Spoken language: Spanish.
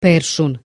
person.